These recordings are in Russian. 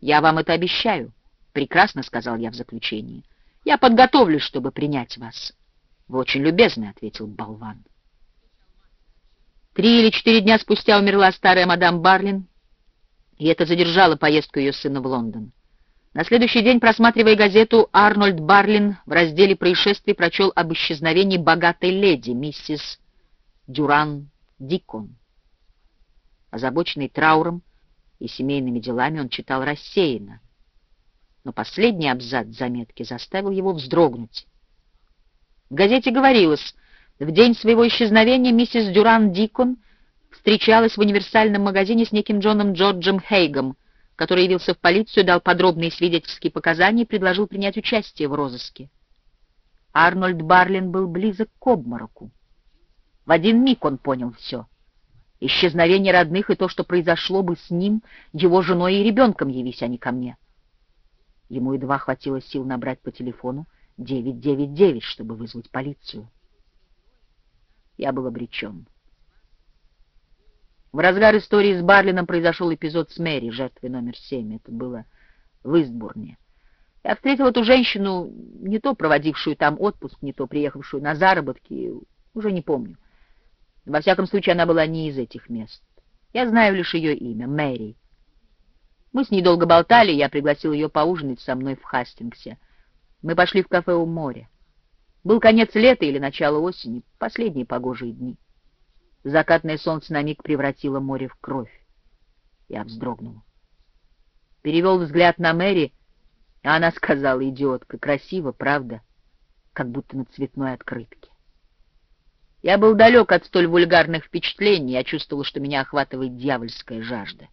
«Я вам это обещаю», — прекрасно сказал я в заключении. «Я подготовлюсь, чтобы принять вас». «Вы очень любезны», — ответил болван. Три или четыре дня спустя умерла старая мадам Барлин, и это задержало поездку ее сына в Лондон. На следующий день, просматривая газету, Арнольд Барлин в разделе происшествий прочел об исчезновении богатой леди, миссис Дюран Дикон. Озабоченный трауром и семейными делами он читал рассеянно, но последний абзац заметки заставил его вздрогнуть. В газете говорилось, в день своего исчезновения миссис Дюран Дикон встречалась в универсальном магазине с неким Джоном Джорджем Хейгом, который явился в полицию, дал подробные свидетельские показания и предложил принять участие в розыске. Арнольд Барлин был близок к обмороку. В один миг он понял все. Исчезновение родных и то, что произошло бы с ним, его женой и ребенком, явись они ко мне. Ему едва хватило сил набрать по телефону 999, чтобы вызвать полицию. Я был обречен. В разгар истории с Барлином произошел эпизод с Мэри, жертвой номер семь. Это было в Истбурне. Я встретил эту женщину, не то проводившую там отпуск, не то приехавшую на заработки, уже не помню. Во всяком случае, она была не из этих мест. Я знаю лишь ее имя — Мэри. Мы с ней долго болтали, я пригласил ее поужинать со мной в Хастингсе. Мы пошли в кафе у моря. Был конец лета или начало осени, последние погожие дни. Закатное солнце на миг превратило море в кровь. Я вздрогнул. Перевел взгляд на Мэри, а она сказала, идиотка, красиво, правда, как будто на цветной открытке. Я был далек от столь вульгарных впечатлений, я чувствовал, что меня охватывает дьявольская жажда.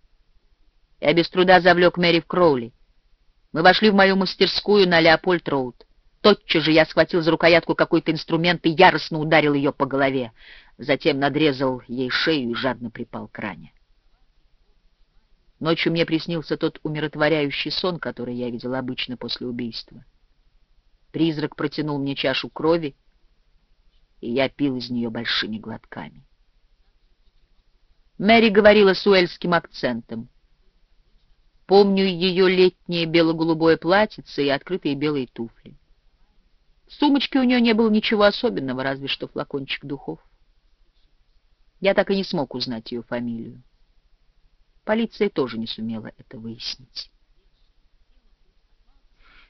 Я без труда завлек Мэри в Кроули. Мы вошли в мою мастерскую на Леопольд-Роуд. Тотчас же я схватил за рукоятку какой-то инструмент и яростно ударил ее по голове. Затем надрезал ей шею и жадно припал к ране. Ночью мне приснился тот умиротворяющий сон, который я видел обычно после убийства. Призрак протянул мне чашу крови, и я пил из нее большими глотками. Мэри говорила с уэльским акцентом. Помню ее летнее бело-голубое платьице и открытые белые туфли. В сумочке у нее не было ничего особенного, разве что флакончик духов. Я так и не смог узнать ее фамилию. Полиция тоже не сумела это выяснить.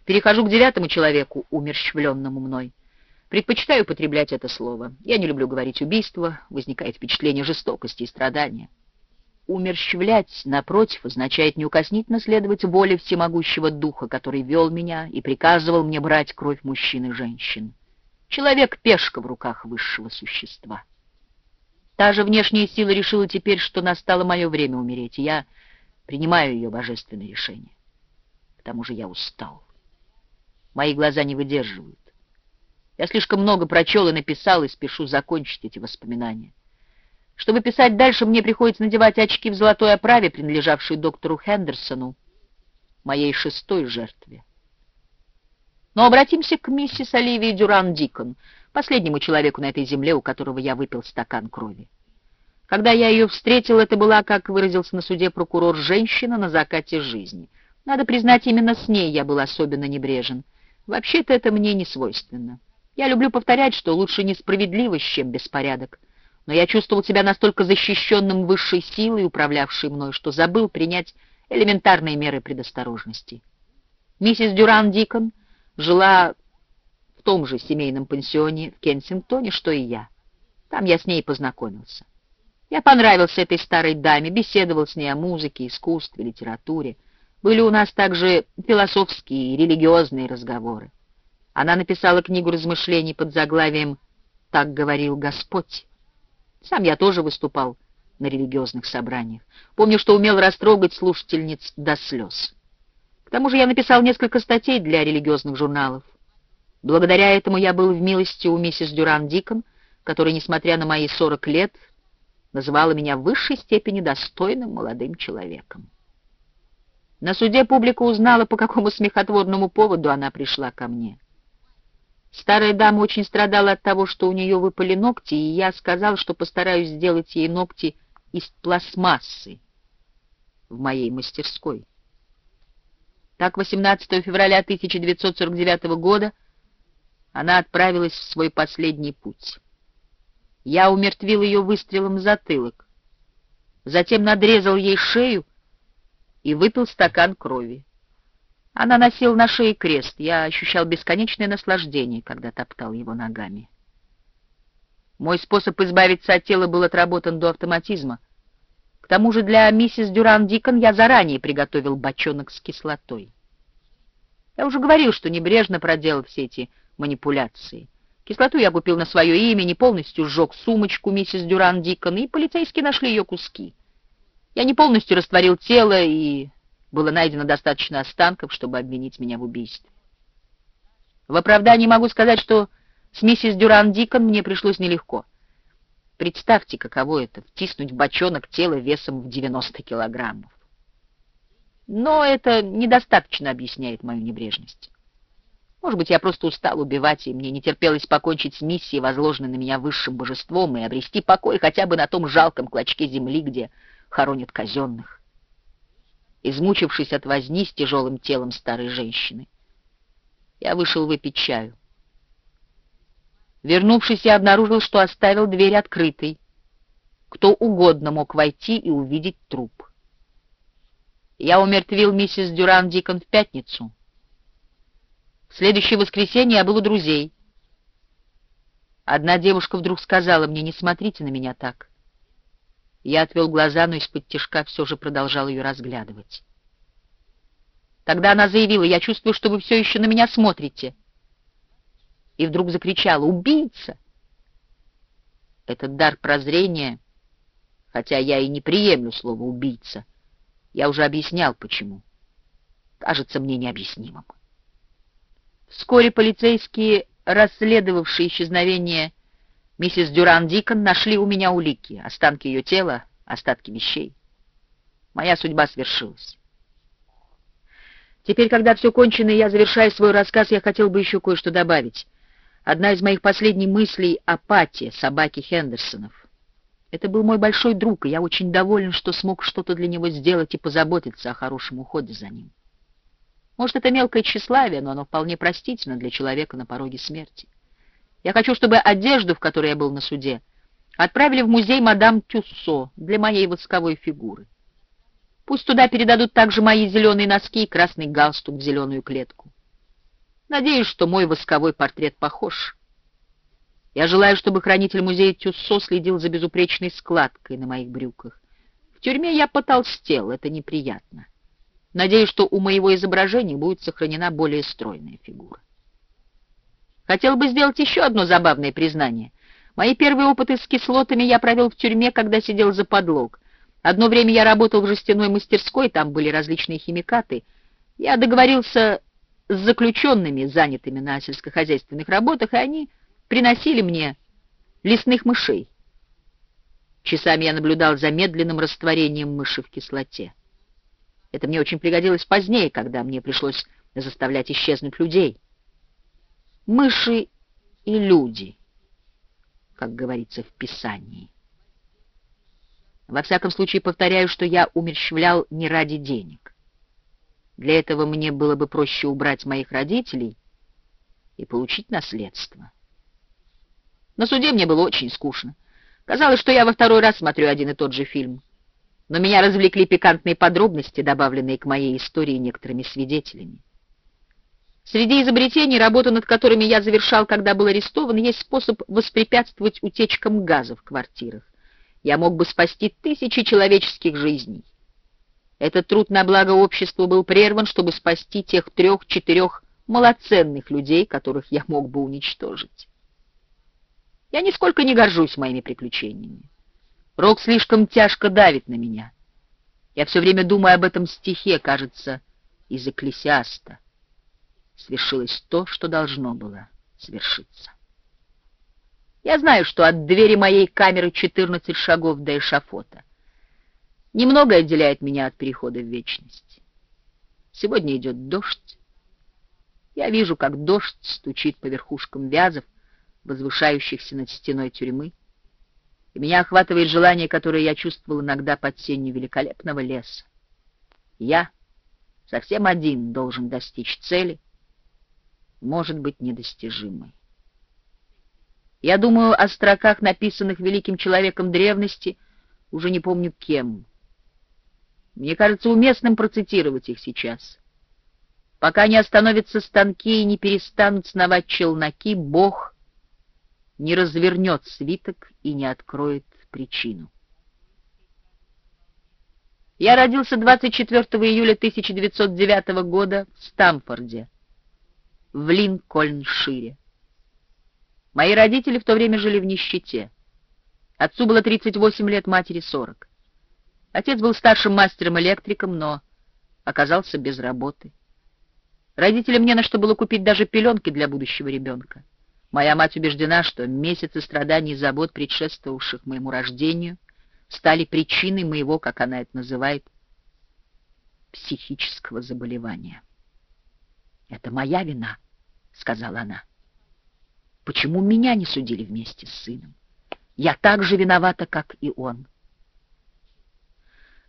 Перехожу к девятому человеку, умерщвленному мной. Предпочитаю употреблять это слово. Я не люблю говорить «убийство», возникает впечатление жестокости и страдания. Умерщвлять, напротив, означает неукоснительно следовать воле всемогущего духа, который вел меня и приказывал мне брать кровь мужчин и женщин. Человек-пешка в руках высшего существа. Та же внешняя сила решила теперь, что настало мое время умереть, и я принимаю ее божественное решение. К тому же я устал. Мои глаза не выдерживают. Я слишком много прочел и написал, и спешу закончить эти воспоминания. Чтобы писать дальше, мне приходится надевать очки в золотой оправе, принадлежавшие доктору Хендерсону, моей шестой жертве. Но обратимся к миссис Оливии Дюран-Дикон, последнему человеку на этой земле, у которого я выпил стакан крови. Когда я ее встретил, это была, как выразился на суде прокурор, женщина на закате жизни. Надо признать, именно с ней я был особенно небрежен. Вообще-то это мне не свойственно. Я люблю повторять, что лучше несправедливость, чем беспорядок но я чувствовал себя настолько защищенным высшей силой, управлявшей мной, что забыл принять элементарные меры предосторожности. Миссис Дюран Дикон жила в том же семейном пансионе в Кенсингтоне, что и я. Там я с ней познакомился. Я понравился этой старой даме, беседовал с ней о музыке, искусстве, литературе. Были у нас также философские и религиозные разговоры. Она написала книгу размышлений под заглавием «Так говорил Господь». Сам я тоже выступал на религиозных собраниях. Помню, что умел растрогать слушательниц до слез. К тому же я написал несколько статей для религиозных журналов. Благодаря этому я был в милости у миссис Дюран Дикон, которая, несмотря на мои сорок лет, называла меня в высшей степени достойным молодым человеком. На суде публика узнала, по какому смехотворному поводу она пришла ко мне. Старая дама очень страдала от того, что у нее выпали ногти, и я сказал, что постараюсь сделать ей ногти из пластмассы в моей мастерской. Так, 18 февраля 1949 года она отправилась в свой последний путь. Я умертвил ее выстрелом в затылок, затем надрезал ей шею и выпил стакан крови. Она носила на шее крест, я ощущал бесконечное наслаждение, когда топтал его ногами. Мой способ избавиться от тела был отработан до автоматизма. К тому же для миссис Дюран-Дикон я заранее приготовил бочонок с кислотой. Я уже говорил, что небрежно проделал все эти манипуляции. Кислоту я купил на свое имя, не полностью сжег сумочку миссис Дюран-Дикон, и полицейские нашли ее куски. Я не полностью растворил тело, и было найдено достаточно останков, чтобы обвинить меня в убийстве. В оправдании могу сказать, что с миссис Дюран-Дикон мне пришлось нелегко. Представьте, каково это — втиснуть в бочонок тело весом в 90 килограммов. Но это недостаточно объясняет мою небрежность. Может быть, я просто устал убивать, и мне не терпелось покончить с миссией, возложенной на меня высшим божеством, и обрести покой хотя бы на том жалком клочке земли, где хоронят казенных. Измучившись от возни с тяжелым телом старой женщины, я вышел выпить чаю. Вернувшись, я обнаружил, что оставил дверь открытой. Кто угодно мог войти и увидеть труп. Я умертвил миссис Дюран Дикон в пятницу. В следующее воскресенье я был у друзей. Одна девушка вдруг сказала мне, не смотрите на меня так. Я отвел глаза, но из-под тишка все же продолжал ее разглядывать. Тогда она заявила, я чувствую, что вы все еще на меня смотрите. И вдруг закричала, убийца! Этот дар прозрения, хотя я и не приемлю слово «убийца», я уже объяснял, почему. Кажется мне необъяснимым. Вскоре полицейские, расследовавшие исчезновение миссис Дюран-Дикон, нашли у меня улики, останки ее тела, остатки вещей. Моя судьба свершилась. Теперь, когда все кончено, и я завершаю свой рассказ, я хотел бы еще кое-что добавить. Одна из моих последних мыслей о Пате, собаке Хендерсонов. Это был мой большой друг, и я очень доволен, что смог что-то для него сделать и позаботиться о хорошем уходе за ним. Может, это мелкое тщеславие, но оно вполне простительно для человека на пороге смерти. Я хочу, чтобы одежду, в которой я был на суде, отправили в музей мадам Тюссо для моей восковой фигуры. Пусть туда передадут также мои зеленые носки и красный галстук в зеленую клетку. Надеюсь, что мой восковой портрет похож я желаю, чтобы хранитель музея Тюссо следил за безупречной складкой на моих брюках. В тюрьме я потолстел, это неприятно. Надеюсь, что у моего изображения будет сохранена более стройная фигура. Хотел бы сделать еще одно забавное признание. Мои первые опыты с кислотами я провел в тюрьме, когда сидел за подлог. Одно время я работал в жестяной мастерской, там были различные химикаты. Я договорился с заключенными, занятыми на сельскохозяйственных работах, и они приносили мне лесных мышей. Часами я наблюдал за медленным растворением мыши в кислоте. Это мне очень пригодилось позднее, когда мне пришлось заставлять исчезнуть людей. Мыши и люди, как говорится в Писании. Во всяком случае, повторяю, что я умерщвлял не ради денег. Для этого мне было бы проще убрать моих родителей и получить наследство. На суде мне было очень скучно. Казалось, что я во второй раз смотрю один и тот же фильм. Но меня развлекли пикантные подробности, добавленные к моей истории некоторыми свидетелями. Среди изобретений, работу над которыми я завершал, когда был арестован, есть способ воспрепятствовать утечкам газа в квартирах. Я мог бы спасти тысячи человеческих жизней. Этот труд на благо обществу был прерван, чтобы спасти тех трех-четырех малоценных людей, которых я мог бы уничтожить. Я нисколько не горжусь моими приключениями. Рок слишком тяжко давит на меня. Я все время думаю об этом стихе, кажется, из Экклесиаста. Свершилось то, что должно было свершиться. Я знаю, что от двери моей камеры 14 шагов до эшафота. Немного отделяет меня от перехода в вечность. Сегодня идет дождь. Я вижу, как дождь стучит по верхушкам вязов, возвышающихся над стеной тюрьмы, и меня охватывает желание, которое я чувствовал иногда под сенью великолепного леса. Я совсем один должен достичь цели, может быть недостижимой. Я думаю о строках, написанных великим человеком древности, уже не помню кем. Мне кажется уместным процитировать их сейчас. Пока не остановятся станки и не перестанут сновать челноки, Бог не развернет свиток и не откроет причину. Я родился 24 июля 1909 года в Стамфорде, в Линкольншире. Мои родители в то время жили в нищете. Отцу было 38 лет, матери 40. Отец был старшим мастером-электриком, но оказался без работы. Родителям не на что было купить даже пеленки для будущего ребенка. Моя мать убеждена, что месяцы страданий и забот, предшествовавших моему рождению, стали причиной моего, как она это называет, психического заболевания. «Это моя вина», — сказала она. «Почему меня не судили вместе с сыном? Я так же виновата, как и он».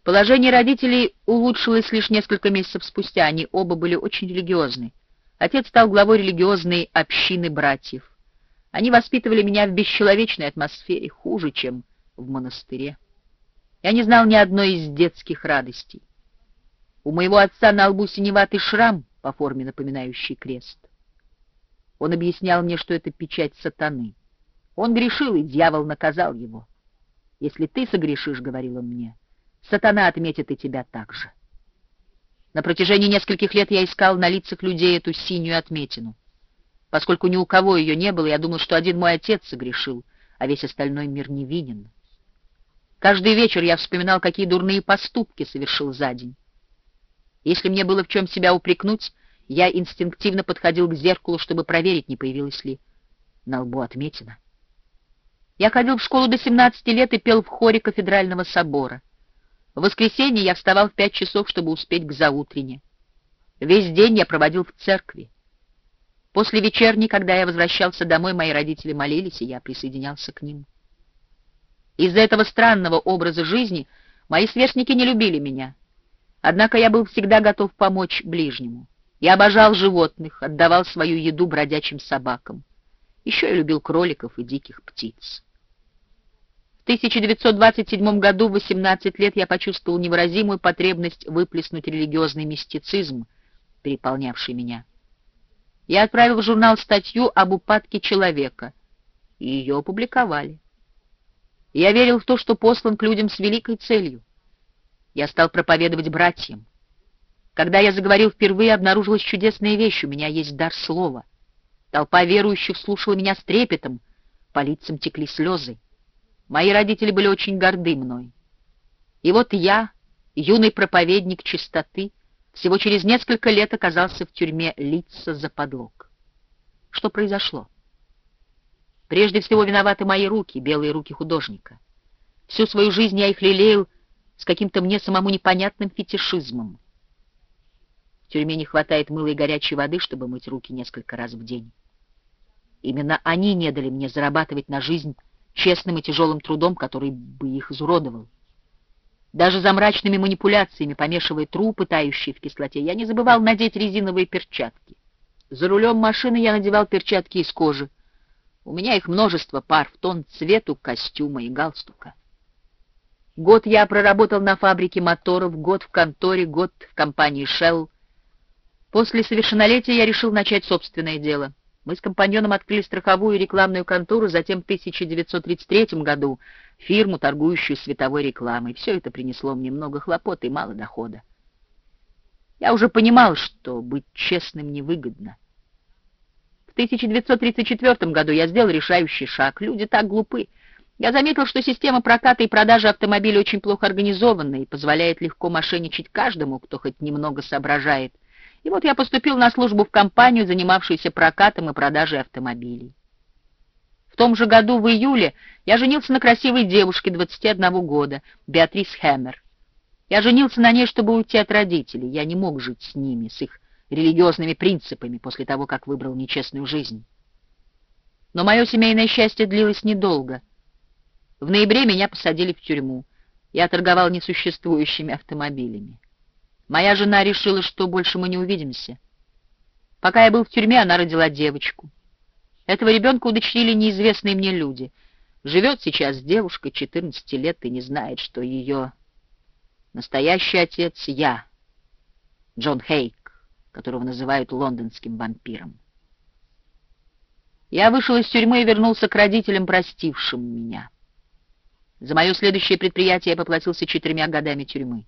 Положение родителей улучшилось лишь несколько месяцев спустя. Они оба были очень религиозны. Отец стал главой религиозной общины братьев. Они воспитывали меня в бесчеловечной атмосфере, хуже, чем в монастыре. Я не знал ни одной из детских радостей. У моего отца на лбу синеватый шрам, по форме напоминающий крест. Он объяснял мне, что это печать сатаны. Он грешил, и дьявол наказал его. «Если ты согрешишь, — говорил он мне, — сатана отметит и тебя так же». На протяжении нескольких лет я искал на лицах людей эту синюю отметину. Поскольку ни у кого ее не было, я думал, что один мой отец согрешил, а весь остальной мир невинен. Каждый вечер я вспоминал, какие дурные поступки совершил за день. Если мне было в чем себя упрекнуть, я инстинктивно подходил к зеркалу, чтобы проверить, не появилась ли на лбу отметина. Я ходил в школу до 17 лет и пел в хоре кафедрального собора. В воскресенье я вставал в пять часов, чтобы успеть к заутрене. Весь день я проводил в церкви. После вечерней, когда я возвращался домой, мои родители молились, и я присоединялся к ним. Из-за этого странного образа жизни мои сверстники не любили меня. Однако я был всегда готов помочь ближнему. Я обожал животных, отдавал свою еду бродячим собакам. Еще я любил кроликов и диких птиц. В 1927 году, в 18 лет, я почувствовал невыразимую потребность выплеснуть религиозный мистицизм, переполнявший меня. Я отправил в журнал статью об упадке человека, и ее опубликовали. Я верил в то, что послан к людям с великой целью. Я стал проповедовать братьям. Когда я заговорил впервые, обнаружилась чудесная вещь, у меня есть дар слова. Толпа верующих слушала меня с трепетом, по лицам текли слезы. Мои родители были очень горды мной. И вот я, юный проповедник чистоты, всего через несколько лет оказался в тюрьме лица за подлог. Что произошло? Прежде всего виноваты мои руки, белые руки художника. Всю свою жизнь я их лелеял с каким-то мне самому непонятным фетишизмом. В тюрьме не хватает мыла и горячей воды, чтобы мыть руки несколько раз в день. Именно они не дали мне зарабатывать на жизнь честным и тяжелым трудом, который бы их изуродовал. Даже за мрачными манипуляциями, помешивая трупы, тающие в кислоте, я не забывал надеть резиновые перчатки. За рулем машины я надевал перчатки из кожи, у меня их множество пар в тон цвету костюма и галстука. Год я проработал на фабрике моторов, год в конторе, год в компании Shell. После совершеннолетия я решил начать собственное дело. Мы с компаньоном открыли страховую и рекламную контору, затем в 1933 году фирму, торгующую световой рекламой. Все это принесло мне много хлопот и мало дохода. Я уже понимал, что быть честным невыгодно. 1934 году я сделал решающий шаг. Люди так глупы. Я заметил, что система проката и продажи автомобилей очень плохо организована и позволяет легко мошенничать каждому, кто хоть немного соображает. И вот я поступил на службу в компанию, занимавшуюся прокатом и продажей автомобилей. В том же году, в июле, я женился на красивой девушке 21 года, Беатрис Хэммер. Я женился на ней, чтобы уйти от родителей. Я не мог жить с ними, с их религиозными принципами после того, как выбрал нечестную жизнь. Но мое семейное счастье длилось недолго. В ноябре меня посадили в тюрьму. Я торговал несуществующими автомобилями. Моя жена решила, что больше мы не увидимся. Пока я был в тюрьме, она родила девочку. Этого ребенка удочерили неизвестные мне люди. Живет сейчас девушка 14 лет и не знает, что ее настоящий отец — я, Джон Хейк, которого называют лондонским вампиром. Я вышел из тюрьмы и вернулся к родителям, простившим меня. За мое следующее предприятие я поплатился четырьмя годами тюрьмы.